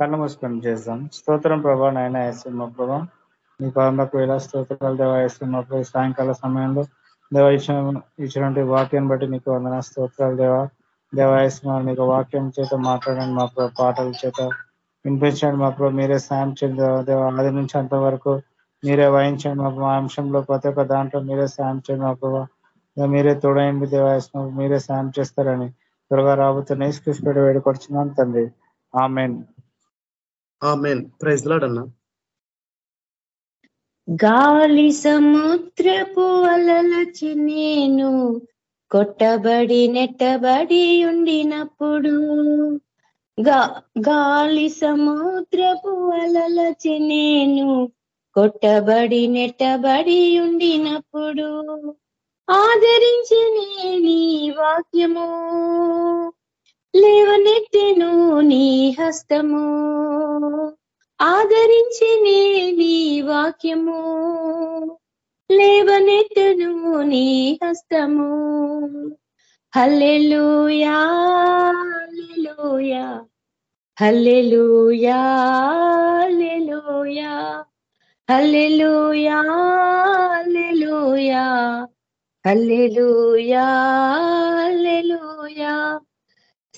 కళ్ళు మూసుకొని చేద్దాం. స్తోత్రం ప్రభా నాయన వేస్తున్న ప్రభా. నీ పాదకు ఇలా స్తోత్రాలు దేవ వేస్తున్న ప్రభు. సాయంకాల సమయంలో దేవ ఇచ్చిన ఇచ్చినటువంటి వాక్యాన్ని బట్టి నీకు వందన స్తోత్రాలు దేవ. దేవాయస్తున్నారు మీకు వాక్యం చేత మాట్లాడండి మా ప్రభు పాటల చేత. వినిపించండి మా ప్రభు మీరే సాయం చేయండి దేవ. ఆది నుంచి అంతవరకు మీరే వాయించండి మా మా అంశంలో ప్రతి ఒక్క దాంట్లో మీరే సాయం చేయండి మా ప్రభావ మీరే తోడైంది దేవాయస్తున్నారు మీరే సాయం చేస్తారని త్వరగా రాబోతున్న ఇసుకృష్ణుడు వేడుకొచ్చున్నాను తండ్రి. ఆమెన్. ప్రైజ్ లాడన్నా గాలి సముద్రపు అలలచి నేను కొట్టబడి నెట్టబడి ఉండినప్పుడు. గాలి సముద్రపు అలలచి నేను కొట్టబడి నెట్టబడి ఉండినప్పుడు. ఆదరించి నీ వాక్యము. లేవనెత్తెను నీ హస్తము. ఆదరించి నీ వాక్యము. లేవనెత్తను నీ హస్తము. హల్లెలూయా హల్లెలూయా హల్లెలూయా హల్లెలూయా హల్లెలూయా హల్లెలూయా హల్లెలూయా.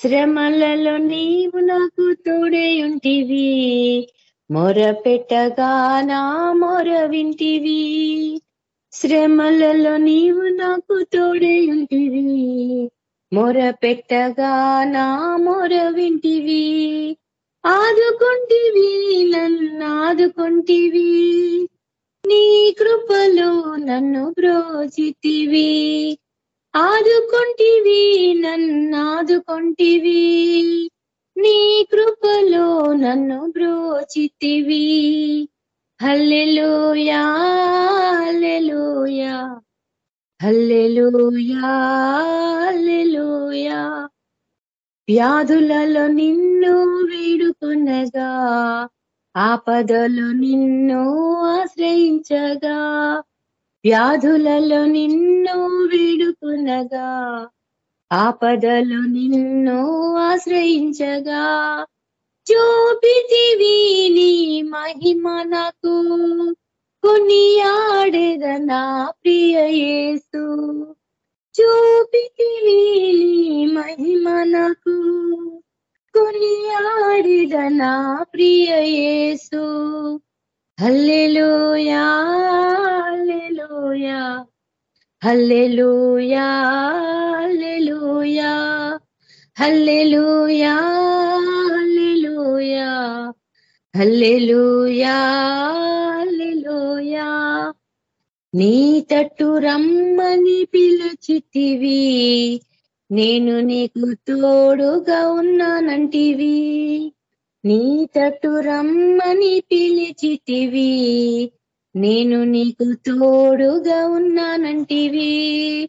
శ్రమలలో నీవు నాకు తోడే ఉంటివి. మొర పెట్టగా నా మొర వింటివి. శ్రమలలో నీవు నాకు తోడే ఉంటివి. మొర పెట్టగా నా మొర వింటివి. ఆదుకుంటివి నన్ను ఆదుకుంటివి. నీ కృపలో నన్ను బ్రోజితివి ఆదుకొంటివి నన్నాదుకొంటివి. నీ కృపలో నన్ను బ్రోచితివి. హల్లెలూయా హల్లెలూయా. హల్లెలూయా హల్లెలూయా. వ్యాధులలో నిన్ను వేడుకునగా ఆపదలో నిన్ను ఆశ్రయించగా వ్యాధులలో నిన్ను విడుకునగా ఆపదలు నిన్ను ఆశ్రయించగా. చూపితివి నీ మహిమ నాకు కొనియాడేదనా ప్రియ యేసు. చూపితివి నీ మహిమ నాకు కొనియాడిదనా ప్రియ యేసు. హల్లెలూయా హల్లెలూయా హల్లెలూయా హల్లెలూయా హల్లెలూయా హల్లెలూయా హల్లెలూయా హల్లెలూయా. నీ తట్టు రమ్మని పిలుచితివి నేను నీకు తోడుగా ఉన్నానంటివి. నీ తట్టు రమ్మని పిలిచితివి. నేను నీకు తోడుగా ఉన్నానంటివి.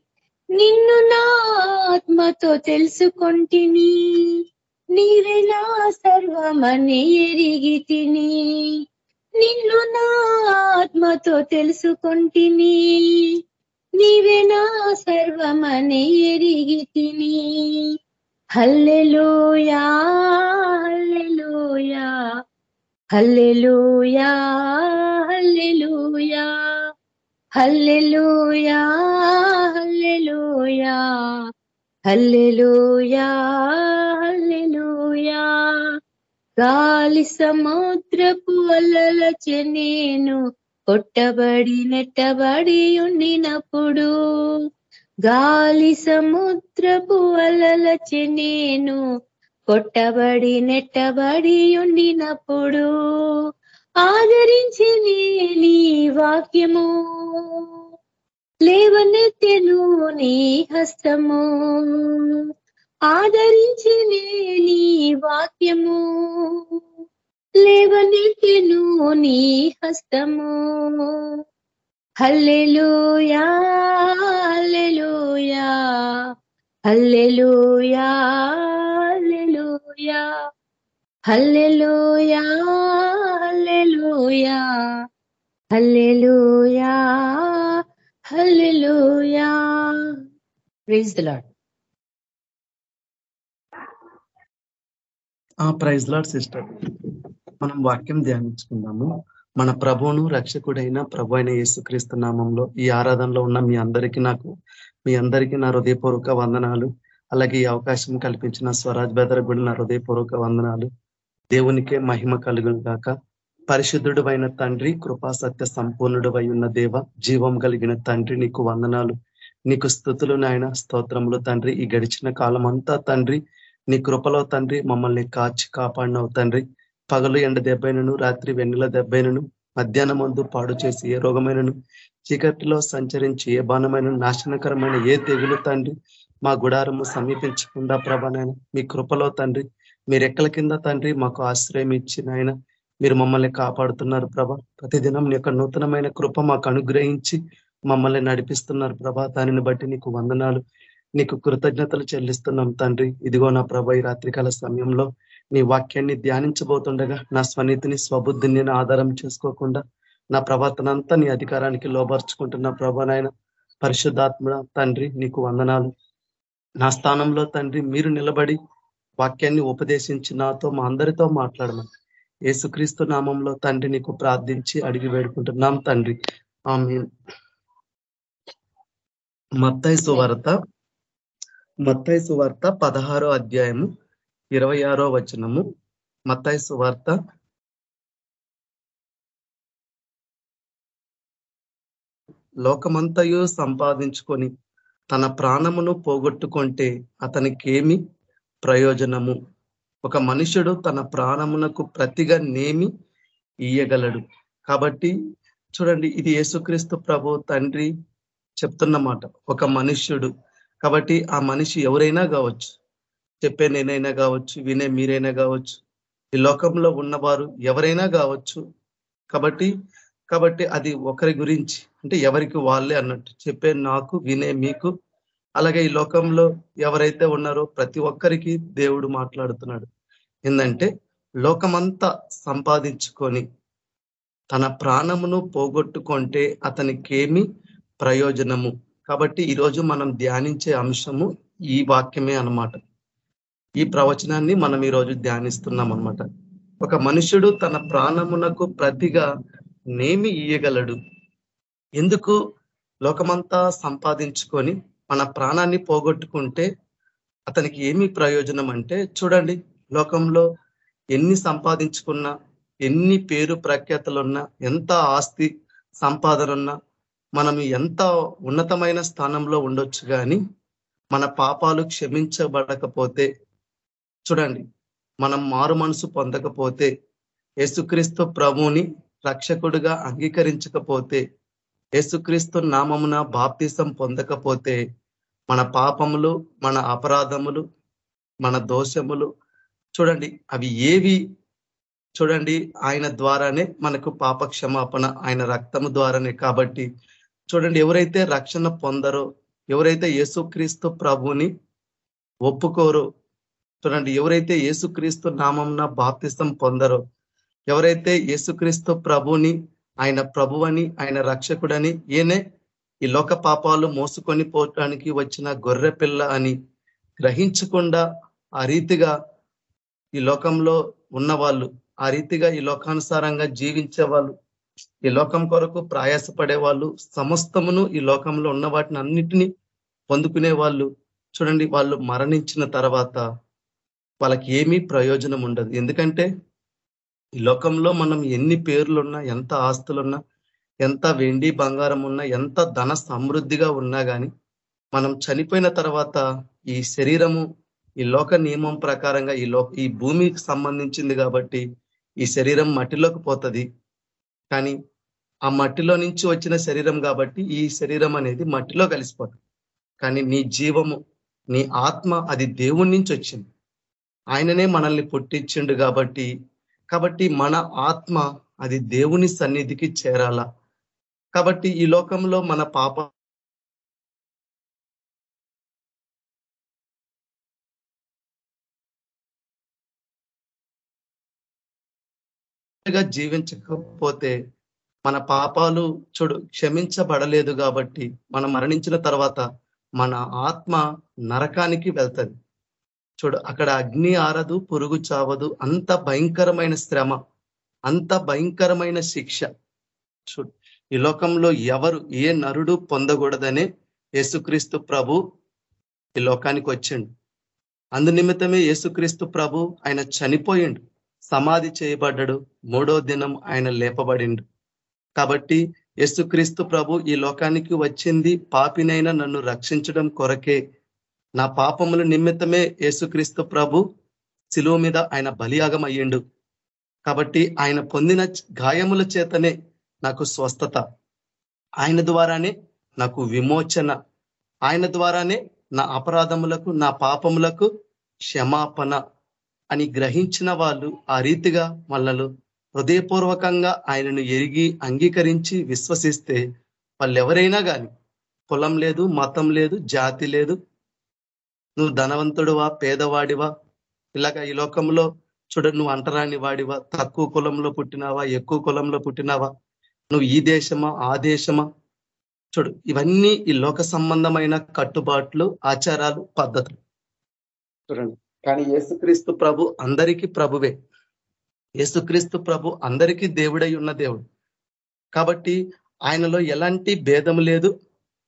నిన్ను నా ఆత్మతో తెలుసుకొంటిని. నీవే నా సర్వమని ఎరిగి తిని నిన్ను నా ఆత్మతో తెలుసుకొంటిని. నీవే నా సర్వమని ఎరిగి తిని హల్లెలూయా హల్లెలూయా హల్లెలూయా హల్లెలూయా హల్లెలూయా హల్లెలూయా హల్లెలూయా హల్లెలూయా. గాలి సముద్రపు అలల నేను కొట్టబడి నెట్టబడి ఉండినప్పుడు గాలి సముద్రపు అలలచి నేను కొట్టబడి నెట్టబడి ఉండినప్పుడు ఆదరించి నీ వాక్యము. లేవనెత్తెను నీ హస్తము. ఆదరించి నీ వాక్యము. లేవనెత్తెను నీ హస్తము. హల్లెలూయా హల్లెలూయా హల్లెలూయా హల్లెలూయా హల్లెలూయా హల్లెలూయా హల్లెలూయా హల్లెలూయా. Praise the Lord praise Lord sister మనం వాక్యం ధ్యానించుకుందాము. మన ప్రభువును రక్షకుడైన ప్రభు అయిన యేసుక్రీస్తు నామంలో ఈ ఆరాధనలో ఉన్న మీ అందరికీ నాకు మీ అందరికీ నా హృదయపూర్వక వందనాలు. అలాగే ఈ అవకాశం కల్పించిన స్వరాజ్ బెదర్ కూడా నా హృదయపూర్వక వందనాలు. దేవునికే మహిమ కలుగును గాక. పరిశుద్ధుడు అయిన తండ్రి కృపా సత్య సంపూర్ణుడు ఉన్న దేవ జీవం కలిగిన తండ్రి నీకు వందనాలు. నీకు స్థుతులు నాయన స్తోత్రములు తండ్రి. ఈ గడిచిన కాలం అంతా తండ్రి నీ కృపలో తండ్రి మమ్మల్ని కాచి కాపాడినవు తండ్రి. పగలు ఎండ దెబ్బైనను రాత్రి వెన్నెల దెబ్బైనను మధ్యాహ్నం మందు పాడు చేసి ఏ రోగమైనను చీకటిలో సంచరించి ఏ బాణమైన నాశనకరమైన ఏ తెగులు తండ్రి మా గుడారము సమీపించకుండా ప్రభనైనా మీ కృపలో తండ్రి మీరు ఎక్కల కింద తండ్రి మాకు ఆశ్రయం ఇచ్చిన ఆయన మీరు మమ్మల్ని కాపాడుతున్నారు ప్రభ. ప్రతిదినం నీ యొక్క నూతనమైన కృప మాకు అనుగ్రహించి మమ్మల్ని నడిపిస్తున్నారు ప్రభా. దానిని బట్టి నీకు వందనాలు నీకు కృతజ్ఞతలు చెల్లిస్తున్నాం తండ్రి. ఇదిగో నా ప్రభ ఈ రాత్రికాల సమయంలో నీ వాక్యాన్ని ధ్యానించబోతుండగా నా స్వనీతిని స్వబుద్ధిని నేను ఆధారం చేసుకోకుండా నా ప్రవర్తన అంతా నీ అధికారానికి లోబర్చుకుంటున్న ప్రభానాయన పరిశుద్ధాత్మ తండ్రి నీకు వందనాలు. నా స్థానంలో తండ్రి మీరు నిలబడి వాక్యాన్ని ఉపదేశించి నాతో మా అందరితో మాట్లాడమని. ఏసుక్రీస్తు నామంలో తండ్రి నీకు ప్రార్థించి అడిగి వేడుకుంటున్నాం తండ్రి. ఆమె మత్తైసు సువార్త మత్తైసు సువార్త పదహారో అధ్యాయము ఇరవై ఆరో వచనము మత్తాయి సువార్త లోకమంతయు సంపాదించుకొని తన ప్రాణమును పోగొట్టుకుంటే అతనికేమి ప్రయోజనము? ఒక మనుషుడు తన ప్రాణమునకు ప్రతిగా నేమి ఇయ్యగలడు. కాబట్టి చూడండి ఇది యేసుక్రీస్తు ప్రభు తండ్రి చెప్తున్నమాట. ఒక మనుష్యుడు. కాబట్టి ఆ మనిషి ఎవరైనా కావచ్చు చెప్పే నేనైనా కావచ్చు వినే మీరైనా కావచ్చు ఈ లోకంలో ఉన్నవారు ఎవరైనా కావచ్చు. కాబట్టి కాబట్టి అది ఒకరి గురించి అంటే ఎవరికి వాళ్ళే అన్నట్టు చెప్పే నాకు వినే మీకు. అలాగే ఈ లోకంలో ఎవరైతే ఉన్నారో ప్రతి ఒక్కరికి దేవుడు మాట్లాడుతున్నాడు. ఏంటంటే లోకమంతా సంపాదించుకొని తన ప్రాణమును పోగొట్టుకుంటే అతనికేమి ప్రయోజనము. కాబట్టి ఈరోజు మనం ధ్యానించే అంశము ఈ వాక్యమే అనమాట ఈ ప్రవచనాన్ని మనం ఈరోజు ధ్యానిస్తున్నాం అనమాట ఒక మనుషుడు తన ప్రాణమునకు ప్రతిగా నేమి ఇయ్యగలడు. ఎందుకు? లోకమంతా సంపాదించుకొని మన ప్రాణాన్ని పోగొట్టుకుంటే అతనికి ఏమి ప్రయోజనం అంటే చూడండి లోకంలో ఎన్ని సంపాదించుకున్నా ఎన్ని పేరు ప్రఖ్యాతలున్నా ఎంత ఆస్తి సంపాదన ఉన్నా మనం ఎంత ఉన్నతమైన స్థానంలో ఉండొచ్చు కానీ మన పాపాలు క్షమించబడకపోతే చూడండి మనం మారు మనసు పొందకపోతే యేసుక్రీస్తు ప్రభుని రక్షకుడుగా అంగీకరించకపోతే యేసుక్రీస్తు నామమున బాప్తిసం పొందకపోతే మన పాపములు మన అపరాధములు మన దోషములు చూడండి అవి ఏవి? చూడండి ఆయన ద్వారానే మనకు పాపక్షమాపణ ఆయన రక్తము ద్వారానే కాబట్టి చూడండి ఎవరైతే రక్షణ పొందరో ఎవరైతే యేసుక్రీస్తు ప్రభుని ఒప్పుకోరో చూడండి ఎవరైతే యేసుక్రీస్తు నామంన బాప్తిస్తం పొందరో ఎవరైతే యేసుక్రీస్తు ప్రభుని ఆయన ప్రభువని ఆయన రక్షకుడని ఈయనే ఈ లోక పాపాలు మోసుకొని పోవటానికి వచ్చిన గొర్రె పిల్ల అని గ్రహించకుండా ఆ రీతిగా ఈ లోకంలో ఉన్నవాళ్ళు ఆ రీతిగా ఈ లోకానుసారంగా జీవించే వాళ్ళు ఈ లోకం కొరకు ప్రయాసపడే వాళ్ళు సమస్తమును ఈ లోకంలో ఉన్న వాటిని అన్నిటినీ పొందుకునే వాళ్ళు చూడండి వాళ్ళు మరణించిన తర్వాత వాళ్ళకి ఏమీ ప్రయోజనం ఉండదు. ఎందుకంటే ఈ లోకంలో మనం ఎన్ని పేర్లున్నా ఎంత ఆస్తులున్నా ఎంత వెండి బంగారం ఉన్నా ఎంత ధన సమృద్ధిగా ఉన్నా కానీ మనం చనిపోయిన తర్వాత ఈ శరీరము ఈ లోక నియమం ప్రకారంగా ఈ లో ఈ భూమికి సంబంధించింది కాబట్టి ఈ శరీరం మట్టిలోకి పోతుంది. కానీ ఆ మట్టిలో నుంచి వచ్చిన శరీరం కాబట్టి ఈ శరీరం అనేది మట్టిలో కలిసిపోతుంది. కానీ నీ జీవము నీ ఆత్మ అది దేవుడి నుంచి వచ్చింది. ఆయననే మనల్ని పుట్టించిండు కాబట్టి కాబట్టి మన ఆత్మ అది దేవుని సన్నిధికి చేరాల. కాబట్టి ఈ లోకంలో మన పాప జీవించకపోతే మన పాపాలు చూడు క్షమించబడలేదు కాబట్టి మనం మరణించిన తర్వాత మన ఆత్మ నరకానికి వెళ్తుంది. చూడు అక్కడ అగ్ని ఆరదు పురుగు చావదు. అంత భయంకరమైన శ్రమ అంత భయంకరమైన శిక్ష. చూడు ఈ లోకంలో ఎవరు ఏ నరుడు పొందకూడదనే యేసుక్రీస్తు ప్రభు ఈ లోకానికి వచ్చిండు. అందునిమిత్తమే యేసుక్రీస్తు ప్రభు ఆయన చనిపోయిండు. సమాధి చేయబడ్డాడు. మూడో దినం ఆయన లేపబడిండు. కాబట్టి యేసుక్రీస్తు ప్రభు ఈ లోకానికి వచ్చింది. పాపినైనా నన్ను రక్షించడం కొరకే. నా పాపముల నిమిత్తమే యేసుక్రీస్తు ప్రభు శిలువ మీద ఆయన బలియాగం అయ్యిండు. కాబట్టి ఆయన పొందిన గాయముల చేతనే నాకు స్వస్థత. ఆయన ద్వారానే నాకు విమోచన. ఆయన ద్వారానే నా అపరాధములకు నా పాపములకు క్షమాపణ అని గ్రహించిన వాళ్ళు ఆ రీతిగా వాళ్ళను హృదయపూర్వకంగా ఆయనను ఎరిగి అంగీకరించి విశ్వసిస్తే వాళ్ళు ఎవరైనా కానీ కులం లేదు మతం లేదు జాతి లేదు నువ్వు ధనవంతుడువా పేదవాడివా? ఇలాగ ఈ లోకంలో చూడండి నువ్వు అంటరాని వాడివా? తక్కువ కులంలో పుట్టినావా? ఎక్కువ కులంలో పుట్టినావా? నువ్వు ఈ దేశమా ఆ దేశమా? చూడు ఇవన్నీ ఈ లోక సంబంధమైన కట్టుబాట్లు ఆచారాలు పద్ధతులు. చూడండి. కానీ యేసుక్రీస్తు ప్రభు అందరికీ ప్రభువే. యేసుక్రీస్తు ప్రభు అందరికీ దేవుడై ఉన్న దేవుడు. కాబట్టి ఆయనలో ఎలాంటి భేదం లేదు.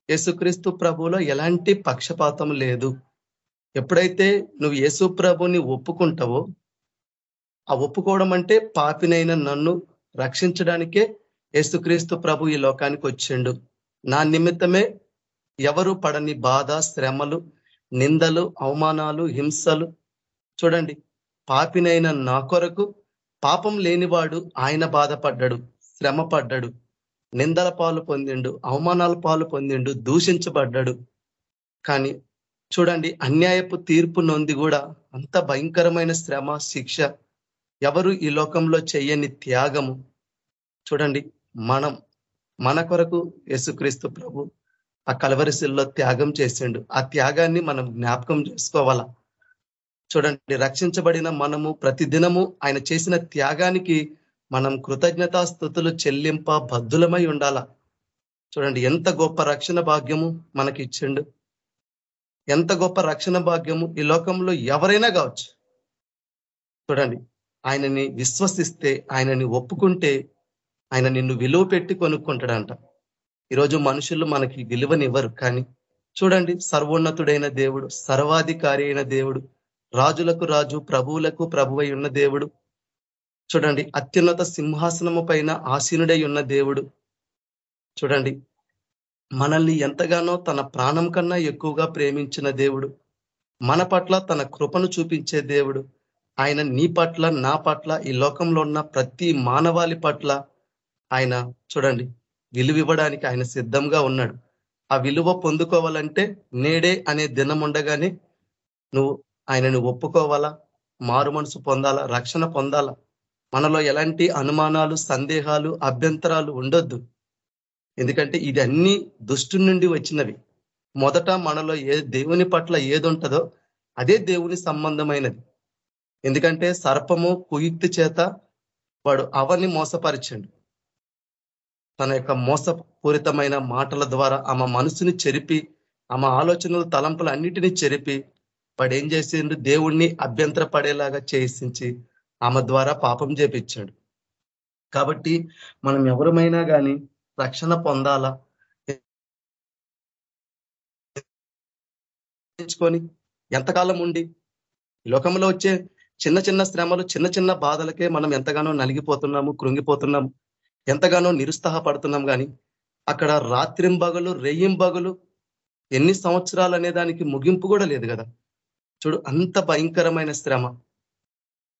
యేసుక్రీస్తు ప్రభులో ఎలాంటి పక్షపాతం లేదు. ఎప్పుడైతే నువ్వు యేసు ప్రభుని ఒప్పుకుంటావో ఆ ఒప్పుకోవడం అంటే పాపినైన నన్ను రక్షించడానికే యేసుక్రీస్తు ప్రభు ఈ లోకానికి వచ్చిండు. నా నిమిత్తమే ఎవరు పడని బాధ శ్రమలు నిందలు అవమానాలు హింసలు చూడండి పాపినైన నా కొరకు పాపం లేనివాడు ఆయన బాధపడ్డాడు శ్రమ పడ్డాడు నిందల పాలు పొందిండు అవమానాల పాలు పొందిండు దూషించబడ్డాడు. కానీ చూడండి అన్యాయపు తీర్పు నొంది కూడా అంత భయంకరమైన శ్రమ శిక్ష ఎవరు ఈ లోకంలో చేయని త్యాగము. చూడండి మనం మన కొరకు యేసుక్రీస్తు ప్రభు ఆ కలవరిశిల్లో త్యాగం చేసిండు. ఆ త్యాగాన్ని మనం జ్ఞాపకం చేసుకోవాలా? చూడండి రక్షించబడిన మనము ప్రతిదినము ఆయన చేసిన త్యాగానికి మనం కృతజ్ఞతాస్థుతులు చెల్లింప బద్దులమై ఉండాలా? చూడండి ఎంత గొప్ప రక్షణ భాగ్యము మనకి ఇచ్చిండు ఎంత గొప్ప రక్షణ భాగ్యము ఈ లోకంలో ఎవరైనా కావచ్చు. చూడండి ఆయనని విశ్వసిస్తే ఆయనని ఒప్పుకుంటే ఆయన నిన్ను విలువ పెట్టి కొనుక్కుంటాడంట. ఈరోజు మనుషులు మనకి విలువనివ్వరు కానీ చూడండి సర్వోన్నతుడైన దేవుడు సర్వాధికారి అయిన దేవుడు రాజులకు రాజు ప్రభువులకు ప్రభువై ఉన్న దేవుడు చూడండి అత్యున్నత సింహాసనము పైన ఆసీనుడై ఉన్న దేవుడు చూడండి మనల్ని ఎంతగానో తన ప్రాణం కన్నా ఎక్కువగా ప్రేమించిన దేవుడు. మన పట్ల తన కృపను చూపించే దేవుడు. ఆయన నీ పట్ల నా పట్ల ఈ లోకంలో ఉన్న ప్రతి మానవాళి పట్ల ఆయన చూడండి విలువ ఇవ్వడానికి ఆయన సిద్ధంగా ఉన్నాడు. ఆ విలువ పొందుకోవాలంటే నేడే అనే దినం ఉండగానే నువ్వు ఆయనను ఒప్పుకోవాలా? మారు మనసు పొందాలా? రక్షణ పొందాలా? మనలో ఎలాంటి అనుమానాలు సందేహాలు అభ్యంతరాలు ఉండొద్దు. ఎందుకంటే ఇది అన్ని దుష్టు నుండి వచ్చినవి. మొదట మనలో ఏ దేవుని పట్ల ఏది ఉంటుందో అదే దేవుని సంబంధమైనది. ఎందుకంటే సర్పము కుయుక్తి చేత వాడు అవని మోసపరిచండు. తన యొక్క మోసపూరితమైన మాటల ద్వారా ఆమె మనసుని చెరిపి ఆమె ఆలోచనలు తలంపులు అన్నిటినీ చెరిపి వాడు ఏం చేసిండు? దేవుణ్ణి అభ్యంతర పడేలాగా చేసించి ఆమె ద్వారా పాపం చేపించాడు. కాబట్టి మనం ఎవరమైనా కానీ రక్షణ పొందాలా? ఎంతకాలం ఉండి? లోకంలో వచ్చే చిన్న చిన్న శ్రమలు చిన్న చిన్న బాధలకే మనం ఎంతగానో నలిగిపోతున్నాము కృంగిపోతున్నాము ఎంతగానో నిరుత్సాహపడుతున్నాం కానీ అక్కడ రాత్రింబగలు రెయ్యింబగలు ఎన్ని సంవత్సరాలు అనే దానికి ముగింపు కూడా లేదు కదా. చూడు అంత భయంకరమైన శ్రమ.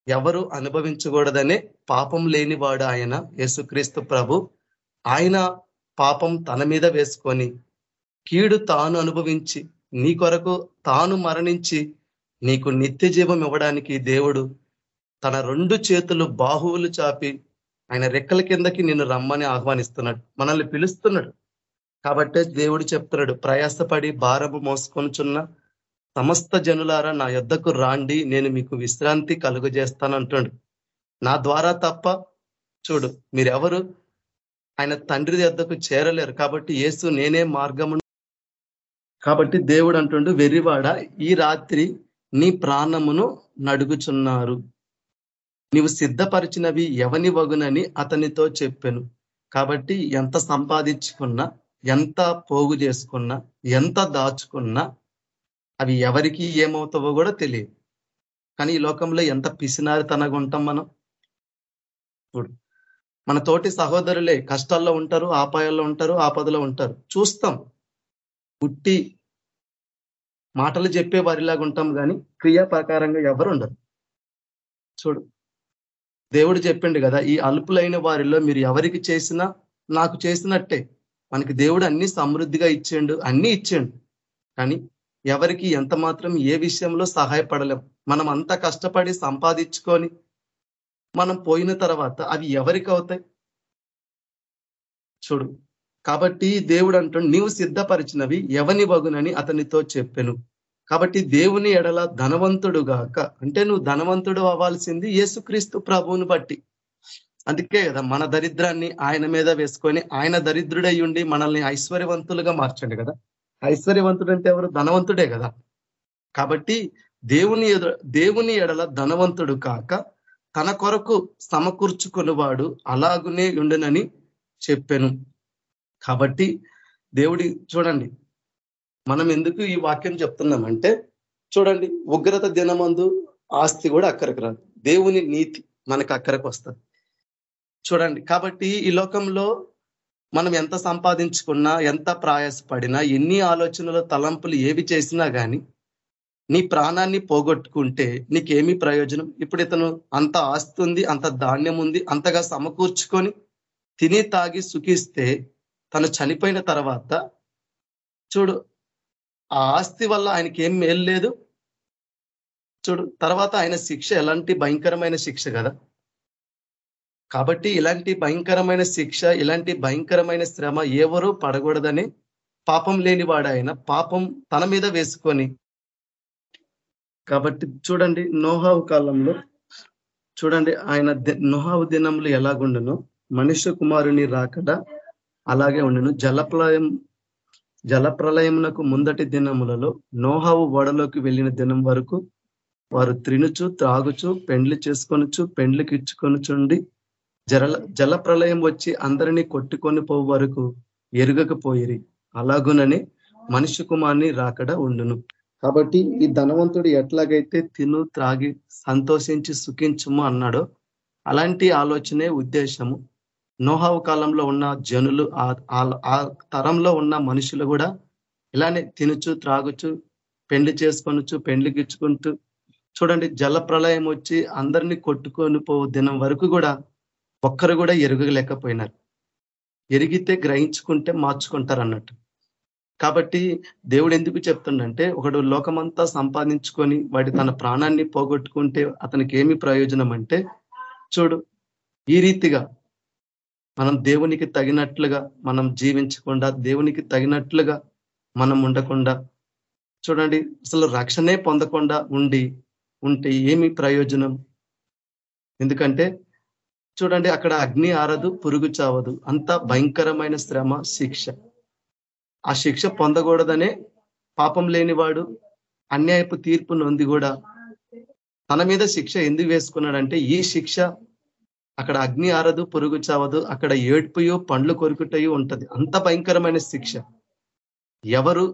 ఎవరు అనుభవించకూడదనే పాపం లేనివాడు ఆయన యేసుక్రీస్తు ప్రభు. ఆయన పాపం తన మీద వేసుకొని కీడు తాను అనుభవించి నీ కొరకు తాను మరణించి నీకు నిత్య జీవం ఇవ్వడానికి దేవుడు తన రెండు చేతులు బాహువులు చాపి ఆయన రెక్కల కిందకి నిన్ను రమ్మని ఆహ్వానిస్తున్నాడు. మనల్ని పిలుస్తున్నాడు. కాబట్టే దేవుడు చెప్తున్నాడు ప్రయాసపడి భారము మోసుకొనుచున్న సమస్త జనులారా నా యొద్దకు రాండి నేను మీకు విశ్రాంతి కలుగజేస్తానంటాడు నా ద్వారా తప్ప చూడు మీరెవరు ఆయన తండ్రి వద్దకు చేరలేరు. కాబట్టి ఏసు నేనే మార్గము కాబట్టి దేవుడు అంటుండు వెర్రివాడ ఈ రాత్రి నీ ప్రాణమును నడుగుచున్నారు. నీవు సిద్ధపరిచినవి ఎవని వగునని అతనితో చెప్పాను. కాబట్టి ఎంత సంపాదించుకున్నా ఎంత పోగు చేసుకున్నా ఎంత దాచుకున్నా అవి ఎవరికి ఏమవుతావో కూడా తెలియదు. కానీ ఈ లోకంలో ఎంత పిసినారితనగా ఉంటాం మనం? ఇప్పుడు మన తోటి సహోదరులే కష్టాల్లో ఉంటారు ఆపాయాల్లో ఉంటారు ఆపదలో ఉంటారు. చూస్తాం. పుట్టి మాటలు చెప్పే వారిలాగా ఉంటాం కానీ క్రియా ప్రకారంగా ఎవరు ఉండరు. చూడు. దేవుడు చెప్పిండు కదా ఈ అల్పులైన వారిలో మీరు ఎవరికి చేసినా నాకు చేసినట్టే. మనకి దేవుడు అన్ని సమృద్ధిగా ఇచ్చిండు అన్ని ఇచ్చిండు. కానీ ఎవరికి ఎంత మాత్రం ఏ విషయంలో సహాయపడలేం. మనం అంత కష్టపడి సంపాదించుకొని మనం పోయిన తర్వాత అవి ఎవరికి అవుతాయి? చూడు. కాబట్టి దేవుడు అంటాడు నీవు సిద్ధపరిచినవి ఎవని వగునని అతనితో చెప్పెను. కాబట్టి దేవుని ఎడల ధనవంతుడు గాక. అంటే నువ్వు ధనవంతుడు అవ్వాల్సింది యేసుక్రీస్తు ప్రభువుని బట్టి. అందుకే కదా మన దరిద్రాన్ని ఆయన మీద వేసుకొని ఆయన దరిద్రుడై ఉండి మనల్ని ఐశ్వర్యవంతులుగా మార్చండి కదా. ఐశ్వర్యవంతుడు అంటే ఎవరు? ధనవంతుడే కదా. కాబట్టి దేవుని దేవుని ఎడల ధనవంతుడు కాక తన కొరకు సమకూర్చుకున్నవాడు అలాగునే ఉండునని చెప్పాను. కాబట్టి దేవుడి చూడండి మనం ఎందుకు ఈ వాక్యం చెప్తున్నామంటే చూడండి ఉగ్రత దినమందు ఆస్తి కూడా అక్కడికి రాదు. దేవుని నీతి మనకు అక్కడికి వస్తుంది. చూడండి కాబట్టి ఈ లోకంలో మనం ఎంత సంపాదించుకున్నా ఎంత ప్రయాసపడినా ఎన్ని ఆలోచనలు తలంపులు ఏవి చేసినా కానీ నీ ప్రాణాన్ని పోగొట్టుకుంటే నీకేమి ప్రయోజనం? ఇప్పుడు ఇతను అంత ఆస్తి ఉంది అంత ధాన్యం ఉంది అంతగా సమకూర్చుకొని తిని తాగి సుఖిస్తే తను చనిపోయిన తర్వాత చూడు ఆ ఆస్తి వల్ల ఆయనకి ఏం మేలు లేదు. చూడు తర్వాత ఆయన శిక్ష ఎలాంటి భయంకరమైన శిక్ష కదా. కాబట్టి ఇలాంటి భయంకరమైన శిక్ష ఇలాంటి భయంకరమైన శ్రమ ఎవరూ పడకూడదని పాపం లేనివాడు ఆయన పాపం తన మీద వేసుకొని కాబట్టి చూడండి నోహావు కాలంలో చూడండి ఆయన నోహావు దినములు ఎలాగుండను? మనుష్య కుమారుని రాకడ అలాగే ఉండను. జలప్రలయం జలప్రలయమునకు ముందటి దినములలో నోహావు ఓడలోకి వెళ్ళిన దినం వరకు వారు త్రినుచు త్రాగుచు పెండ్లు చేసుకొనుచు పెండ్లికి ఇచ్చుకొనుచుండి జల జల ప్రళయం వచ్చి అందరినీ కొట్టుకొని పోవు వరకు ఎరుగకపోయిరి అలాగునని మనిషి కుమార్ని రాకడ ఉండును. కాబట్టి ఈ ధనవంతుడు ఎట్లాగైతే తిను త్రాగి సంతోషించి సుఖించుము అన్నాడో అలాంటి ఆలోచనే ఉద్దేశము. నోహావు కాలంలో ఉన్న జనులు ఆ తరంలో ఉన్న మనుషులు కూడా ఇలానే తినుచు త్రాగుచు పెండ్లి చేసుకొనొచ్చు పెండ్లికి ఇచ్చుకుంటూ చూడండి జల ప్రళయం వచ్చి అందరినీ కొట్టుకొని పోవు దినం వరకు కూడా ఒక్కరు కూడా ఎరుగలేకపోయినారు. ఎరిగితే గ్రహించుకుంటే మార్చుకుంటారు అన్నట్టు కాబట్టి దేవుడు ఎందుకు చెప్తుండంటే ఒకడు లోకమంతా సంపాదించుకొని వాటి తన ప్రాణాన్ని పోగొట్టుకుంటే అతనికి ఏమి ప్రయోజనం అంటే చూడు ఈ రీతిగా మనం దేవునికి తగినట్లుగా మనం జీవించకుండా దేవునికి తగినట్లుగా మనం ఉండకుండా చూడండి అసలు రక్షణే పొందకుండా ఉండి ఉంటే ఏమి ప్రయోజనం? ఎందుకంటే చూడండి అక్కడ అగ్ని ఆరదు పురుగు చావదు. అంత భయంకరమైన శ్రమ శిక్ష. ఆ శిక్ష పొందకూడదనే పాపం లేనివాడు అన్యాయపు తీర్పు నొంది కూడా తన మీద శిక్ష ఎందుకు వేసుకున్నాడంటే ఈ శిక్ష అక్కడ అగ్ని ఆరదు పురుగు చావదు అక్కడ ఏడ్పుయో పండ్లు కొరుకుటయో ఉంటది. అంత భయంకరమైన శిక్ష. ఎవరు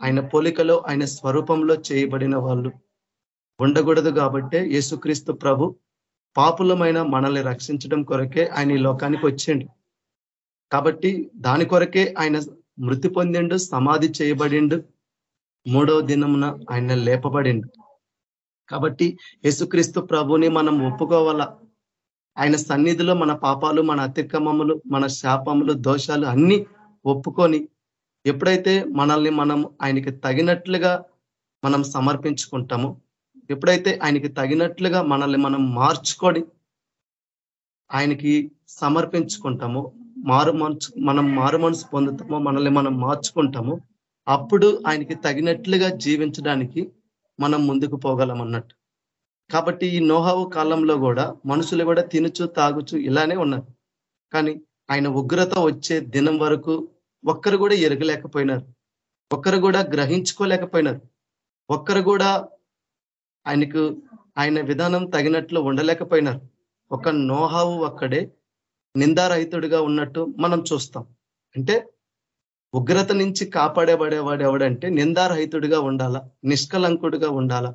ఆయన పోలికలో ఆయన స్వరూపంలో చేయబడిన వాళ్ళు ఉండకూడదు కాబట్టే యేసుక్రీస్తు ప్రభు పాపులమైన మనల్ని రక్షించడం కొరకే ఆయన ఈ లోకానికి వచ్చిండు. కాబట్టి దాని కొరకే ఆయన మృతి పొందిండు సమాధి చేయబడిండు. మూడవ దినమున ఆయన లేపబడిండు. కాబట్టి యేసుక్రీస్తు ప్రభుని మనం ఒప్పుకోవాల? ఆయన సన్నిధిలో మన పాపాలు మన అతిక్రమములు మన శాపములు దోషాలు అన్ని ఒప్పుకొని ఎప్పుడైతే మనల్ని మనం ఆయనకి తగినట్లుగా మనం సమర్పించుకుంటామో ఎప్పుడైతే ఆయనకి తగినట్లుగా మనల్ని మనం మార్చుకొని ఆయనకి సమర్పించుకుంటామో మారు మనసు మనం మారు మనసు పొందుతామో మనల్ని మనం మార్చుకుంటామో అప్పుడు ఆయనకి తగినట్లుగా జీవించడానికి మనం ముందుకు పోగలం అన్నట్టు. కాబట్టి ఈ నోహావు కాలంలో కూడా మనుషులు కూడా తినుచు తాగుచు ఇలానే ఉన్నారు. కానీ ఆయన ఉగ్రత వచ్చే దినం వరకు ఒక్కరు కూడా ఎరగలేకపోయినారు. ఒక్కరు కూడా గ్రహించుకోలేకపోయినారు. ఒక్కరు కూడా ఆయనకు ఆయన విధానం తగినట్లు ఉండలేకపోయినారు. ఒక నోహావు ఒక్కడే నిందారహితుడిగా ఉన్నట్టు మనం చూస్తాం. అంటే ఉగ్రత నుంచి కాపాడబడేవాడు ఎవడంటే నిందారహితుడిగా ఉండాలా నిష్కలంకుడిగా ఉండాలా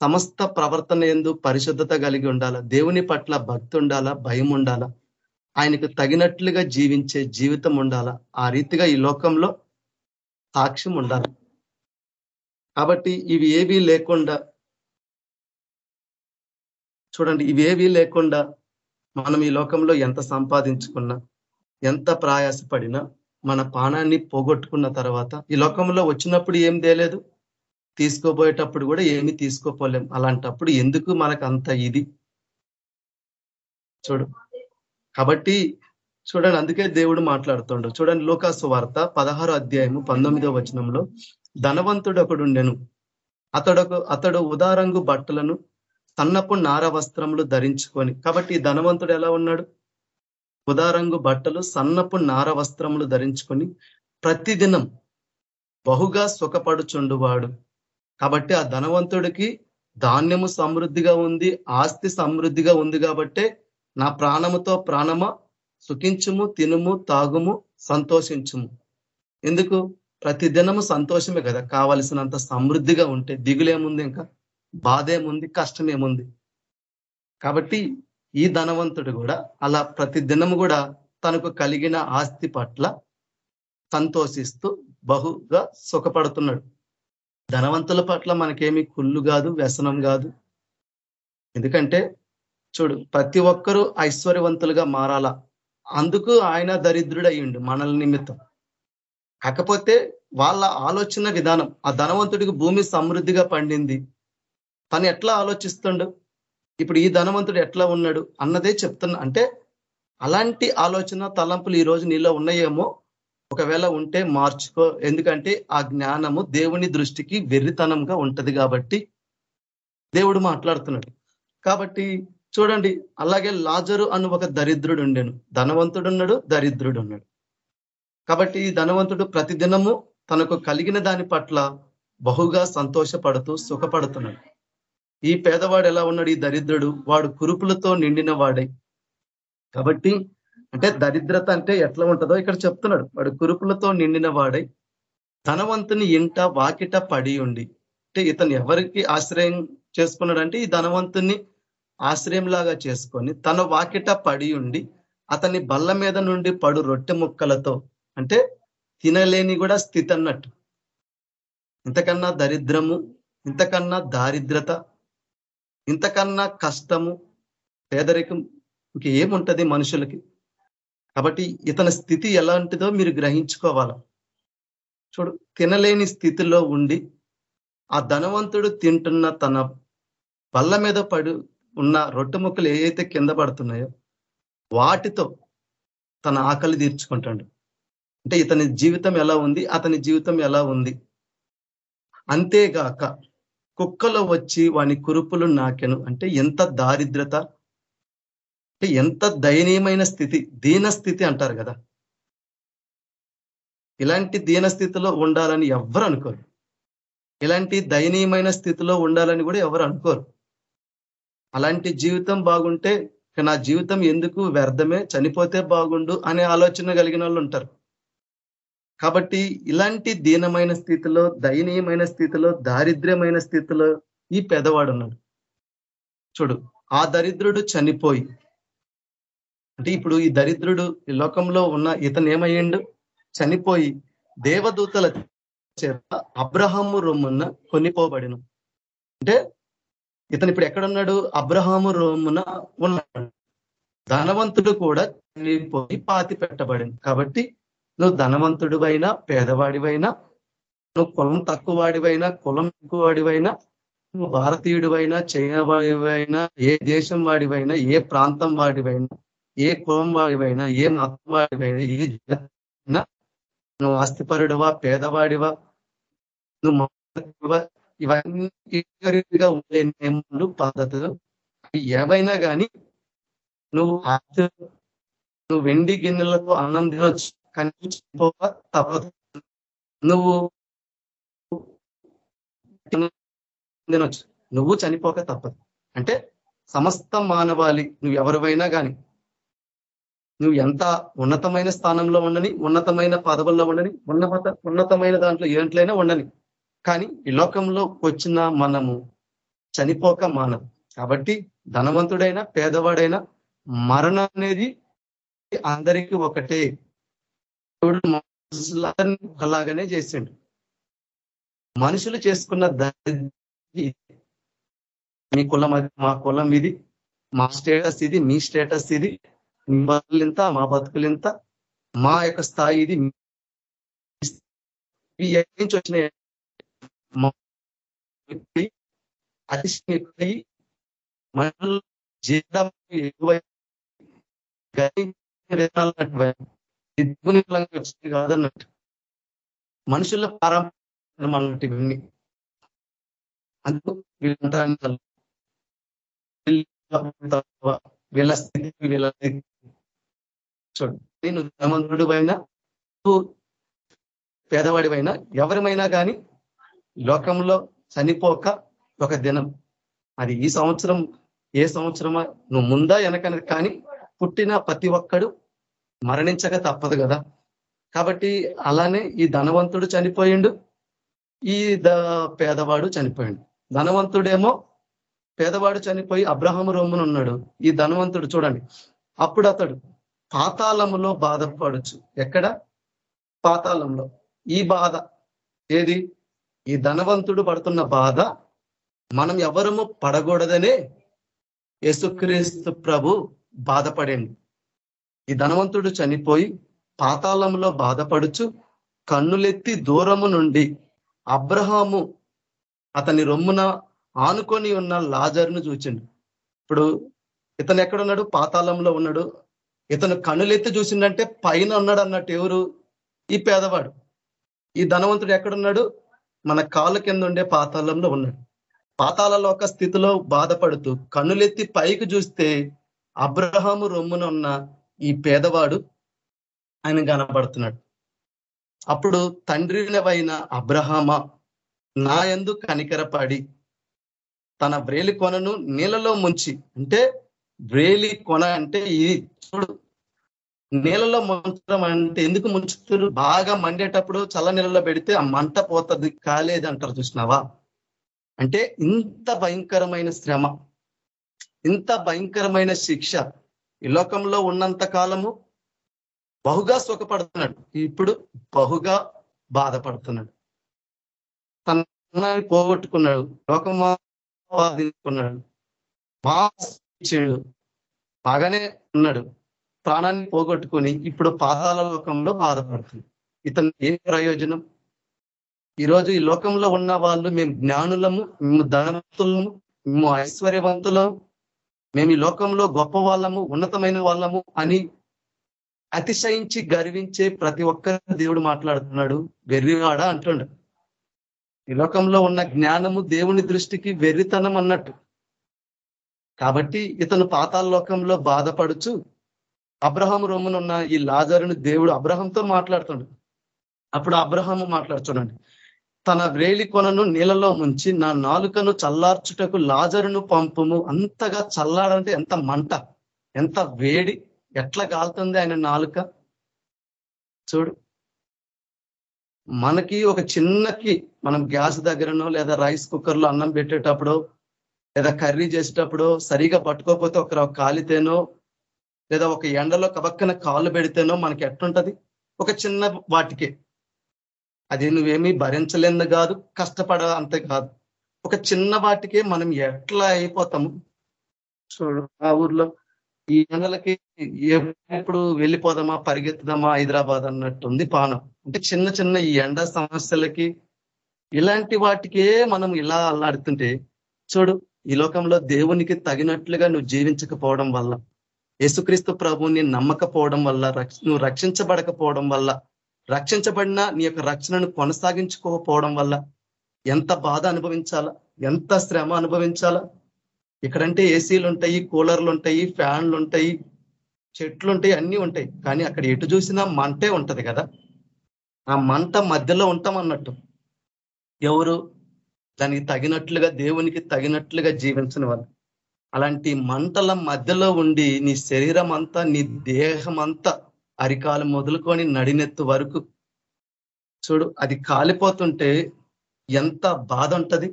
సమస్త ప్రవర్తన ఎందు పరిశుద్ధత కలిగి ఉండాలా దేవుని పట్ల భక్తి ఉండాలా భయం ఉండాలా ఆయనకు తగినట్లుగా జీవించే జీవితం ఉండాలా ఆ రీతిగా ఈ లోకంలో సాక్ష్యం ఉండాలి. కాబట్టి ఇవి ఏవీ లేకుండా చూడండి ఇవేవీ లేకుండా మనం ఈ లోకంలో ఎంత సంపాదించుకున్నా ఎంత ప్రయాసపడినా మన పానాన్ని పోగొట్టుకున్న తర్వాత ఈ లోకంలో వచ్చినప్పుడు ఏం తేలేదు? తీసుకోబోయేటప్పుడు కూడా ఏమి తీసుకోపోలేం. అలాంటప్పుడు ఎందుకు మనకు అంత ఇది? చూడు. కాబట్టి చూడండి అందుకే దేవుడు మాట్లాడుతుండు. చూడండి లోకాసు వార్త పదహారో అధ్యాయము పంతొమ్మిదో వచనంలో ధనవంతుడు ఒకడుండెను అతడు అతడు ఉదారంగు బట్టలను సన్నపు నార వస్త్రములు ధరించుకొని. కాబట్టి ధనవంతుడు ఎలా ఉన్నాడు? ఉదారంగు బట్టలు సన్నపు నార వస్త్రములు ధరించుకొని ప్రతిదినం బహుగా సుఖపడుచుండువాడు. కాబట్టి ఆ ధనవంతుడికి ధాన్యము సమృద్ధిగా ఉంది ఆస్తి సమృద్ధిగా ఉంది కాబట్టే నా ప్రాణముతో ప్రాణమ సుఖించుము తినుము తాగుము సంతోషించుము. ఎందుకు? ప్రతి దినము సంతోషమే కదా కావలసినంత సమృద్ధిగా ఉంటే దిగులేముంది ఇంకా? బాధ ఏముంది కష్టం ఏముంది కాబట్టి ఈ ధనవంతుడు కూడా అలా ప్రతి దినము కూడా తనకు కలిగిన ఆస్తి పట్ల సంతోషిస్తూ బహుగా సుఖపడుతున్నాడు. ధనవంతుల పట్ల మనకేమి కుళ్ళు కాదు వ్యసనం కాదు. ఎందుకంటే చూడు ప్రతి ఒక్కరూ ఐశ్వర్యవంతులుగా మారాలా. అందుకు ఆయన దరిద్రుడయ్యిండు మనల నిమిత్తం. కాకపోతే వాళ్ళ ఆలోచన విధానం ఆ ధనవంతుడికి భూమి సమృద్ధిగా పండింది. తను ఎట్లా ఆలోచిస్తుండు? ఇప్పుడు ఈ ధనవంతుడు ఎట్లా ఉన్నాడు? అన్నదే చెప్తున్నా. అంటే అలాంటి ఆలోచన తలంపులు ఈ రోజు నీలో ఉన్నాయేమో? ఒకవేళ ఉంటే మార్చుకో. ఎందుకంటే ఆ జ్ఞానము దేవుని దృష్టికి వెర్రితనంగా ఉంటది కాబట్టి దేవుడు మాట్లాడుతున్నాడు. కాబట్టి చూడండి అలాగే లాజరు అను ఒక దరిద్రుడు ఉండేను. ధనవంతుడు ఉన్నాడు దరిద్రుడు ఉన్నాడు కాబట్టి ఈ ధనవంతుడు ప్రతిదినము తనకు కలిగిన దాని పట్ల బహుగా సంతోషపడుతూ సుఖపడుతున్నాడు. ఈ పేదవాడు ఎలా ఉన్నాడు? ఈ దరిద్రుడు. వాడు కురుపులతో నిండిన వాడే. కాబట్టి అంటే దరిద్రత అంటే ఎట్లా ఉంటుందో ఇక్కడ చెప్తున్నాడు. వాడు కురుపులతో నిండిన వాడై. ధనవంతుని ఇంట వాకిట పడి ఉండి అంటే ఇతను ఎవరికి ఆశ్రయం చేసుకున్నాడంటే ఈ ధనవంతుని ఆశ్రయంలాగా చేసుకొని తన వాకిట పడి ఉండి అతని బల్ల మీద నుండి పడు రొట్టె ముక్కలతో అంటే తినలేని కూడా స్థితి అన్నట్టు. ఇంతకన్నా దరిద్రము ఇంతకన్నా దారిద్రత ఇంతకన్నా కష్టము పేదరికం ఇంకేముంటది మనుషులకి? కాబట్టి ఇతని స్థితి ఎలాంటిదో మీరు గ్రహించుకోవాల. చూడు తినలేని స్థితిలో ఉండి ఆ ధనవంతుడు తింటున్న తన బల్ల మీద పడు ఉన్న రొట్టె ముక్కలు ఏవైతే కింద పడుతున్నాయో వాటితో తన ఆకలి తీర్చుకుంటాడు. అంటే ఇతని జీవితం ఎలా ఉంది అతని జీవితం ఎలా ఉంది? అంతేగాక కుక్కలో వచ్చి వాని కురుపులు నాకెను. అంటే ఎంత దారిద్రత? అంటే ఎంత దయనీయమైన స్థితి? దీన స్థితి అంటారు కదా. ఇలాంటి దీన స్థితిలో ఉండాలని ఎవరు అనుకోరు. ఇలాంటి దయనీయమైన స్థితిలో ఉండాలని కూడా ఎవరు అనుకోరు. అలాంటి జీవితం బాగుంటే నా జీవితం ఎందుకు వ్యర్థమే? చనిపోతే బాగుండు అనే ఆలోచన కలిగిన వాళ్ళు ఉంటారు. కాబట్టి ఇలాంటి దీనమైన స్థితిలో దయనీయమైన స్థితిలో దారిద్ర్యమైన స్థితిలో ఈ పెదవాడు ఉన్నాడు. చూడు ఆ దరిద్రుడు చనిపోయి అంటే ఇప్పుడు ఈ దరిద్రుడు ఈ లోకంలో ఉన్న ఇతను ఏమయ్యిండు? చనిపోయి దేవదూతల చేత అబ్రహాము రొమ్మున కొనిపోబడిను. అంటే ఇతను ఇప్పుడు ఎక్కడున్నాడు? అబ్రహాము రొమ్మున ఉన్నాడు. ధనవంతుడు కూడా చనిపోయి పాతి పెట్టబడింది కాబట్టి నువ్వు ధనవంతుడివైనా పేదవాడివైనా నువ్వు కులం తక్కువ వాడివైనా కులం ఎక్కువ వాడివైనా నువ్వు భారతీయుడివైనా చైనా వాడివైనా ఏ దేశం వాడివైనా ఏ ప్రాంతం వాడివైనా ఏ కులం వాడివైనా ఏ మతం వాడివైనా ఏ నువ్వు ఆస్తిపరుడివా పేదవాడివా నువ్వు ఇవన్నీ ఉండే నియమాలు పద్ధతులు ఏవైనా కానీ నువ్వు నువ్వు వెండి గిన్నెలతో అన్నం తినొచ్చు. కనిపించిపోవ తప్పదు నువ్వు తినొచ్చు నువ్వు చనిపోక తప్పదు. అంటే సమస్త మానవాళి నువ్వు ఎవరివైనా కానీ నువ్వు ఎంత ఉన్నతమైన స్థానంలో ఉండని ఉన్నతమైన పదవుల్లో ఉండని ఉన్నత ఉన్నతమైన దాంట్లో ఏంట్లైనా ఉండని. కానీ ఈ లోకంలో వచ్చిన మనము చనిపోక మానవు కాబట్టి ధనవంతుడైనా పేదవాడైనా మరణం అనేది అందరికీ ఒకటే. దేవుడు ఒకలాగానే చేసిండు. మనుషులు చేసుకున్న మీ కులం అది మా కులం ఇది మా స్టేటస్ ఇది మీ స్టేటస్ ఇది మీ బతుకులు ఇంత మా బతుకులు ఇంత మా యొక్క స్థాయి ఇది. నుంచి వచ్చిన అతిశయం ఎక్కువై మనలో జీతం ఎక్కువై వచ్చింది కాదన్నట్టు. మనుషుల పారంపర్యం అన్నట్టు ఇవన్నీ అందుకు వీళ్ళంతా వీళ్ళ స్థితి వీళ్ళ చూడు నేను ధనవంతుడు పేదవాడి పేదవాడివైనా ఎవరిమైనా కానీ లోకంలో చనిపోక ఒక దినం. అది ఈ సంవత్సరం ఏ సంవత్సరమా నువ్వు ముందా వెనకన కానీ పుట్టిన ప్రతి ఒక్కడు మరణించక తప్పదు కదా. కాబట్టి అలానే ఈ ధనవంతుడు చనిపోయిండు ఈ ద పేదవాడు చనిపోయిండు. ధనవంతుడేమో పేదవాడు చనిపోయి అబ్రహం రొమ్మును ఉన్నాడు. ఈ ధనవంతుడు చూడండి అప్పుడు అతడు పాతాళములో బాధపడచ్చు ఎక్కడ? పాతాళంలో. ఈ బాధ ఏది? ఈ ధనవంతుడు పడుతున్న బాధ మనం ఎవరము పడకూడదనే యేసుక్రీస్తు ప్రభు బాధపడండి. ఈ ధనవంతుడు చనిపోయి పాతాళంలో బాధపడుచు కన్నులెత్తి దూరము నుండి అబ్రహాము అతని రొమ్మున ఆనుకొని ఉన్న లాజర్ను చూచిండు. ఇప్పుడు ఇతను ఎక్కడున్నాడు? పాతాళంలో ఉన్నాడు. ఇతను కన్నులెత్తి చూసిండంటే పైన ఉన్నాడు అన్నట్టు ఎవరు? ఈ పేదవాడు. ఈ ధనవంతుడు ఎక్కడున్నాడు? మన కాళ్ళ కింద ఉండే పాతాళంలో ఉన్నాడు. పాతాళలో ఒక స్థితిలో బాధపడుతూ కన్నులెత్తి పైకి చూస్తే అబ్రహాము రొమ్మున ఉన్న ఈ పేదవాడు ఆయన కనబడుతున్నాడు. అప్పుడు తండ్రినవైన అబ్రహామ నా ఎందు కనికరపడి తన వ్రేలి కొనను నీళ్ళలో ముంచి అంటే వ్రేలి కొన అంటే ఇది చూడు నీళ్ళలో ముంచడం అంటే ఎందుకు ముంచుతున్నారు బాగా మండేటప్పుడు చల్ల నీళ్ళలో పెడితే ఆ మంట పోతుంది కాలేదు అంటారు చూసినావా? అంటే ఇంత భయంకరమైన శ్రమ ఇంత భయంకరమైన శిక్ష ఈ లోకంలో ఉన్నంత కాలము బహుగా సుఖపడుతున్నాడు. ఇప్పుడు బహుగా బాధపడుతున్నాడు. తన పోగొట్టుకున్నాడు. లోకమాకున్నాడు ఇచ్చాడు బాగానే ఉన్నాడు. ప్రాణాన్ని పోగొట్టుకొని ఇప్పుడు పాదాల లోకంలో బాధపడుతుంది ఇతను ఏం ప్రయోజనం? ఈరోజు ఈ లోకంలో ఉన్న వాళ్ళు మేము జ్ఞానులము మేము ధనవంతులము మేము ఐశ్వర్యవంతులము. మేము ఈ లోకంలో గొప్ప వాళ్ళము ఉన్నతమైన వాళ్ళము అని అతిశయించి గర్వించే ప్రతి ఒక్కరి దేవుడు మాట్లాడుతున్నాడు. వెర్రివాడ అంటుండ. ఈ లోకంలో ఉన్న జ్ఞానము దేవుని దృష్టికి వెర్రితనం అన్నట్టు. కాబట్టి ఇతను పాతాల లోకంలో బాధపడుచు అబ్రహం రోమునున్న ఈ లాజరుని దేవుడు అబ్రహంతో మాట్లాడుతుండు. అప్పుడు అబ్రహము మాట్లాడుతున్నాడు. తన వేలి కొనను నీళ్ళలో ముంచి నా నాలుకను చల్లార్చుటకు లాజరును పంపుము. అంతగా చల్లాడంటే ఎంత మంట ఎంత వేడి ఎట్లా కాలుతుంది ఆయన నాలుక? చూడు. మనకి ఒక చిన్నకి మనం గ్యాస్ దగ్గరనో లేదా రైస్ కుక్కర్లో అన్నం పెట్టేటప్పుడు లేదా కర్రీ చేసేటప్పుడు సరిగా పట్టుకోకపోతే ఒక కాలితేనో లేదా ఒక ఎండలో కబక్కన కాళ్ళు పెడితేనో మనకి ఎట్లుంటది? ఒక చిన్న వాటికే. అది నువ్వేమీ భరించలేంది కాదు కష్టపడ అంతే కాదు. ఒక చిన్న వాటికే మనం ఎట్లా అయిపోతాము? చూడు ఆ ఊర్లో ఈ ఎండలకి ఎప్పుడు వెళ్ళిపోదామా పరిగెత్తుదామా హైదరాబాద్ అన్నట్టుంది పానం అంటే చిన్న చిన్న ఈ ఎండ సమస్యలకి ఇలాంటి వాటికే మనం ఇలా అల్లాడుతుంటే చూడు ఈ లోకంలో దేవునికి తగినట్లుగా నువ్వు జీవించకపోవడం వల్ల యేసుక్రీస్తు ప్రభుని నమ్మకపోవడం వల్ల నువ్వు రక్షించబడకపోవడం వల్ల రక్షించబడిన నీ యొక్క రక్షణను కొనసాగించుకోకపోవడం వల్ల ఎంత బాధ అనుభవించాలా? ఎంత శ్రమ అనుభవించాలా? ఇక్కడంటే ఏసీలు ఉంటాయి కూలర్లు ఉంటాయి ఫ్యాన్లు ఉంటాయి చెట్లు ఉంటాయి అన్నీ ఉంటాయి. కానీ అక్కడ ఎటు చూసినా మంటే ఉంటది కదా. ఆ మంట మధ్యలో ఉంటాం అన్నట్టు. ఎవరు? దానికి తగినట్లుగా దేవునికి తగినట్లుగా జీవించిన వాళ్ళు. అలాంటి మంటల మధ్యలో ఉండి నీ శరీరం అంతా నీ దేహం అంతా అరికాలు మొదలుకొని నడినెత్తు వరకు చూడు అది కాలిపోతుంటే ఎంత బాధ ఉంటది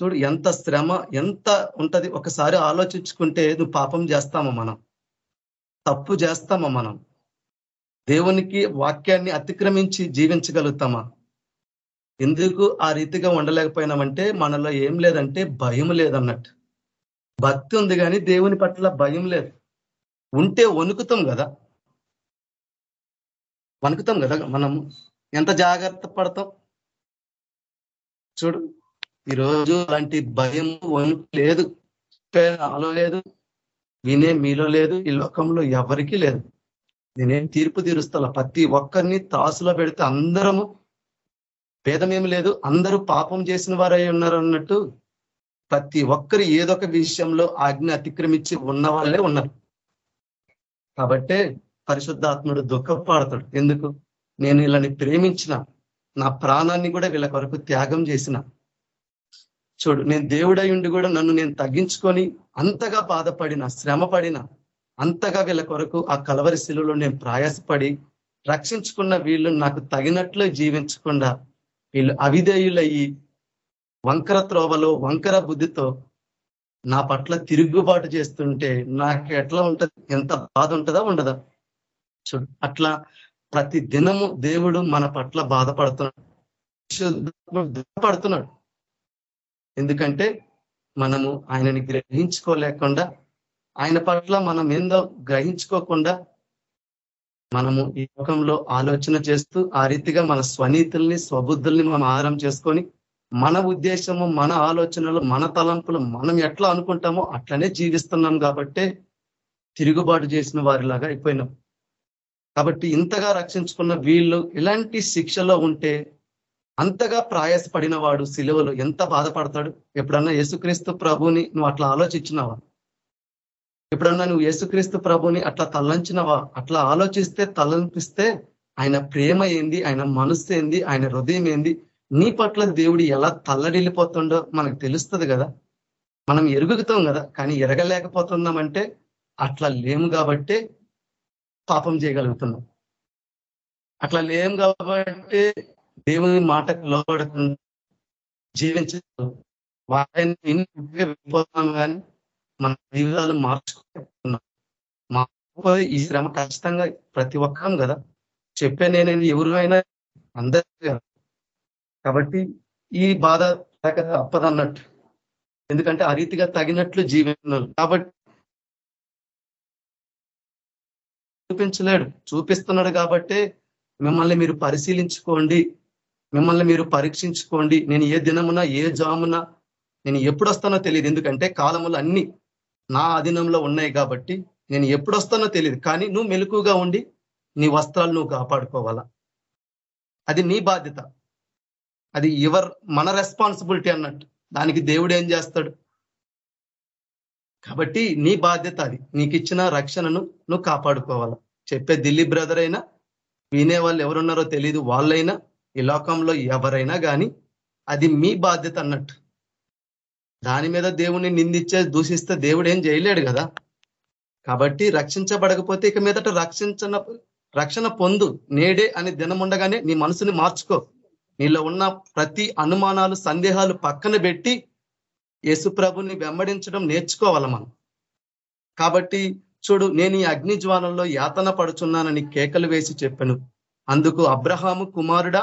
చూడు ఎంత శ్రమ ఎంత ఉంటది. ఒకసారి ఆలోచించుకుంటే నువ్వు పాపం చేస్తామా మనం. తప్పు చేస్తామా మనం. దేవునికి వాక్యాన్ని అతిక్రమించి జీవించగలుగుతామా? ఎందుకు ఆ రీతిగా ఉండలేకపోయినామంటే మనలో ఏం లేదంటే భయం లేదన్నట్టు. భక్తి ఉంది కానీ దేవుని పట్ల భయం లేదు. ఉంటే వణుకుతాం కదా. వణుకుతాం కదా మనం ఎంత జాగ్రత్త పడతాం? చూడు ఈరోజు అలాంటి భయం వణుకు లేదు నాలో లేదు వినే మీలో లేదు ఈ లోకంలో ఎవరికీ లేదు. నేనేం తీర్పు తీరుస్తా ప్రతి ఒక్కరిని తాసులో పెడితే అందరము భేదమేమి లేదు అందరూ పాపం చేసిన వారై ఉన్నారు అన్నట్టు ప్రతి ఒక్కరు ఏదొక విషయంలో ఆజ్ఞ అతిక్రమించి ఉన్న వాళ్ళే ఉన్నారు. కాబట్టే పరిశుద్ధాత్ముడు దుఃఖపడతాడు. ఎందుకు? నేను వీళ్ళని ప్రేమించిన నా ప్రాణాన్ని కూడా వీళ్ళ కొరకు త్యాగం చేసిన. చూడు నేను దేవుడై ఉండి కూడా నన్ను నేను తగ్గించుకొని అంతగా బాధపడిన శ్రమ పడిన అంతగా వీళ్ళ కొరకు ఆ కలవరి శిలువలో నేను ప్రయాసపడి రక్షించుకున్న వీళ్ళు నాకు తగినట్లు జీవించకుండా వీళ్ళు అవిధేయులయ్యి వంకర త్రోవలో వంకర బుద్ధితో నా పట్ల తిరుగుబాటు చేస్తుంటే నాకు ఎట్లా ఉంటుంది? ఎంత బాధ ఉంటుందా? ఉండదా? చూడు అట్లా ప్రతి దినము దేవుడు మన పట్ల బాధపడుతున్నాడు. పడుతున్నాడు ఎందుకంటే మనము ఆయనని గ్రహించుకోలేకుండా ఆయన పట్ల మనం ఏందో గ్రహించుకోకుండా మనము ఈ లోకంలో ఆలోచన చేస్తూ ఆ రీతిగా మన స్వనీతుల్ని స్వబుద్ధుల్ని మనం ఆధారం చేసుకొని మన ఉద్దేశము మన ఆలోచనలు మన తలంపులు మనం ఎట్లా అనుకుంటామో అట్లనే జీవిస్తున్నాం కాబట్టే తిరుగుబాటు చేసిన వారిలాగా అయిపోయినాం. కాబట్టి ఇంతగా రక్షించుకున్న వీళ్ళు ఇలాంటి శిక్షలో ఉంటే అంతగా ప్రయాసపడిన వాడు సిలువలో ఎంత బాధపడతాడు? ఎప్పుడన్నా యేసుక్రీస్తు ప్రభుని నువ్వు అట్లా ఆలోచించినావా? ఎప్పుడన్నా నువ్వు యేసుక్రీస్తు ప్రభుని అట్లా తల్లంచినవా అట్లా ఆలోచిస్తే తలంపిస్తే ఆయన ప్రేమ ఏంది? ఆయన మనస్సు ఏంది? ఆయన హృదయం ఏంది? నీ పట్ల దేవుడు ఎలా తల్లడిల్లిపోతుండో మనకు తెలుస్తుంది కదా. మనం ఎరుగుతాం కదా. కానీ ఎరగలేకపోతున్నామంటే అట్లా లేము కాబట్టే పాపం చేయగలుగుతున్నాం. అట్లా లేం కాబట్టి దేవుని మాటకు లోపడకుండా జీవించదు వారిని కానీ మన జీవితాలు మార్చుకుంటున్నాం మా ఈ శ్రమ ఖచ్చితంగా ప్రతి ఒక్కరం కదా. చెప్పే నేను ఎవరు అయినా అందరూ కాబట్టి ఈ బాధ అప్పదన్నట్టు ఎందుకంటే ఆ రీతిగా తగినట్లు జీవిస్తున్నారు కాబట్టి చూపించలేడు. చూపిస్తున్నాడు కాబట్టి మిమ్మల్ని మీరు పరిశీలించుకోండి. మిమ్మల్ని మీరు పరీక్షించుకోండి. నేను ఏ దినమున ఏ జామున నేను ఎప్పుడు వస్తానో తెలియదు. ఎందుకంటే కాలములు అన్ని నా అధీనంలో ఉన్నాయి కాబట్టి నేను ఎప్పుడు వస్తానో తెలియదు. కానీ నువ్వు మెలకుగా ఉండి నీ వస్త్రాలు నువ్వు కాపాడుకోవాలా? అది నీ బాధ్యత. అది ఎవర్ మన రెస్పాన్సిబిలిటీ అన్నట్టు. దానికి దేవుడు ఏం చేస్తాడు? కాబట్టి నీ బాధ్యత అది. నీకు ఇచ్చిన రక్షణను నువ్వు కాపాడుకోవాలి. చెప్పే ఢిల్లీ బ్రదర్ అయినా వినే వాళ్ళు ఎవరున్నారో తెలియదు వాళ్ళైనా ఈ లోకంలో ఎవరైనా కానీ అది మీ బాధ్యత అన్నట్టు. దాని మీద దేవుణ్ణి నిందించే దూషిస్తే దేవుడు ఏం చేయలేడు కదా. కాబట్టి రక్షించబడకపోతే ఇక మీదట రక్షించిన రక్షణ పొందు. నేడే అని దినం ఉండగానే నీ మనసుని మార్చుకో. నీలో ఉన్న ప్రతి అనుమానాలు సందేహాలు పక్కన పెట్టి యేసుప్రభుని వెంబడించడం నేర్చుకోవాలి మనం. కాబట్టి చూడు నేను ఈ అగ్ని జ్వాలంలో యాతన పడుచున్నానని కేకలు వేసి చెప్పాను. అందుకు అబ్రహాము కుమారుడా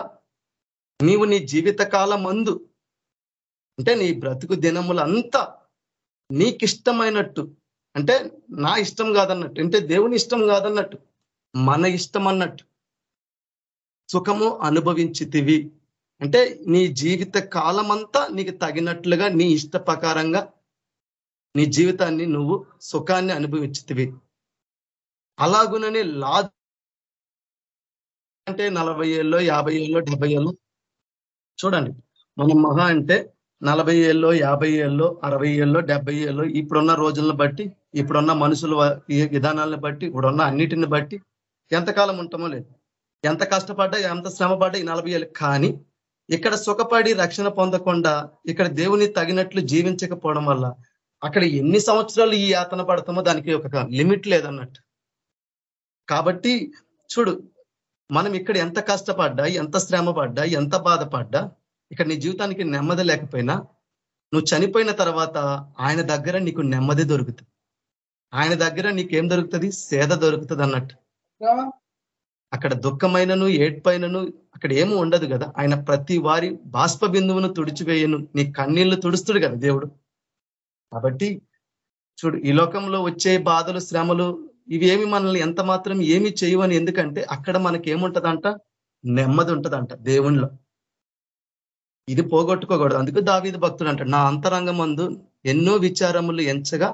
నీవు నీ జీవిత మందు అంటే నీ బ్రతుకు దినములంతా నీకిష్టమైనట్టు అంటే నా ఇష్టం కాదన్నట్టు అంటే దేవుని ఇష్టం కాదన్నట్టు మన ఇష్టం అన్నట్టు సుఖము అనుభవించితివి. అంటే నీ జీవిత కాలమంతా నీకు తగినట్లుగా నీ ఇష్ట ప్రకారంగా నీ జీవితాన్ని నువ్వు సుఖాన్ని అనుభవించితివి. అలాగునని లా అంటే నలభై ఏళ్ళలో యాభై ఏళ్ళలో డెబ్బై ఏళ్ళు చూడండి. మన మహా అంటే నలభై ఏళ్ళలో యాభై ఏళ్ళలో అరవై ఏళ్ళలో డెబ్బై ఏళ్ళు ఇప్పుడున్న రోజులను బట్టి ఇప్పుడున్న మనుషుల విధానాలను బట్టి ఇప్పుడున్న అన్నిటిని బట్టి ఎంతకాలం ఉంటామో లేదు. ఎంత కష్టపడ్డా ఎంత శ్రమ పడ్డా ఈ నలభై ఏళ్ళు. కానీ ఇక్కడ సుఖపడి రక్షణ పొందకుండా ఇక్కడ దేవుని తగినట్లు జీవించకపోవడం వల్ల అక్కడ ఎన్ని సంవత్సరాలు ఈ యాతన పడతామో దానికి ఒక లిమిట్ లేదన్నట్టు. కాబట్టి చూడు మనం ఇక్కడ ఎంత కష్టపడ్డా ఎంత శ్రమ పడ్డా ఎంత బాధపడ్డా ఇక్కడ నీ జీవితానికి నెమ్మది లేకపోయినా నువ్వు చనిపోయిన తర్వాత ఆయన దగ్గర నీకు నెమ్మది దొరుకుతుంది. ఆయన దగ్గర నీకేం దొరుకుతుంది? సేద దొరుకుతుంది అన్నట్టు. అక్కడ దుఃఖమైనను ఏడ్పైనను అక్కడ ఏమి ఉండదు కదా. ఆయన ప్రతి వారి బాష్ప బిందువును తుడిచివేయను. నీ కన్నీళ్ళు తుడుస్తుడు కదా దేవుడు. కాబట్టి చూడు ఈ లోకంలో వచ్చే బాధలు శ్రమలు ఇవేమి మనల్ని ఎంత మాత్రం ఏమి చేయవని ఎందుకంటే అక్కడ మనకి ఏముంటదంట నెమ్మది ఉంటదంట దేవుణ్ణిలో ఇది పోగొట్టుకోకూడదు. అందుకు దావీది భక్తుడు అంటాడు నా అంతరంగం మందు ఎన్నో విచారములు ఎంచగా